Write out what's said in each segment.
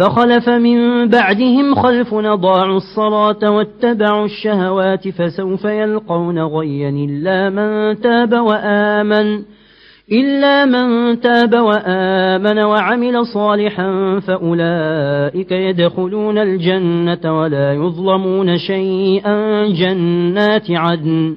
فخلف من بعدهم خلف ضاعوا الصلاة واتبعوا الشهوات فسوف يلقون غيا إلا من تاب وآمن إلا من تاب وآمن وعمل صالحا فأولئك يدخلون الجنة ولا يظلمون شيئا جنات عدن.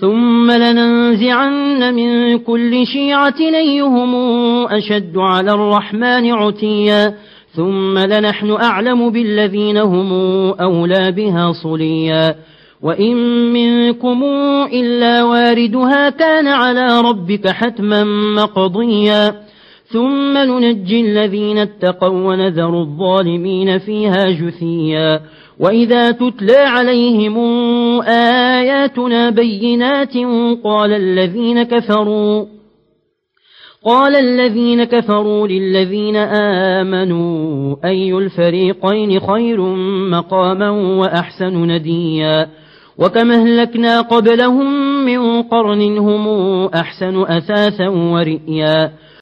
ثم لننزعن من كل شيعة ليهم أشد على الرحمن عتيا. ثم لنحن أعلم بالذين هم أولى بها صليا. وإن منكم إلا واردها كان على ربك حتما مقضيا. ثم ننجي الذين اتقوا ونذر الظالمين فيها جثيا. وإذا تتلى عليهم آياتنا بينات قال الذين كفروا قال الذين كفروا للذين آمنوا أي الفريقين خير مقاما وأحسن نديا وكما اهلكنا قبلهم من قرن هم أحسن أثاثا ورئيا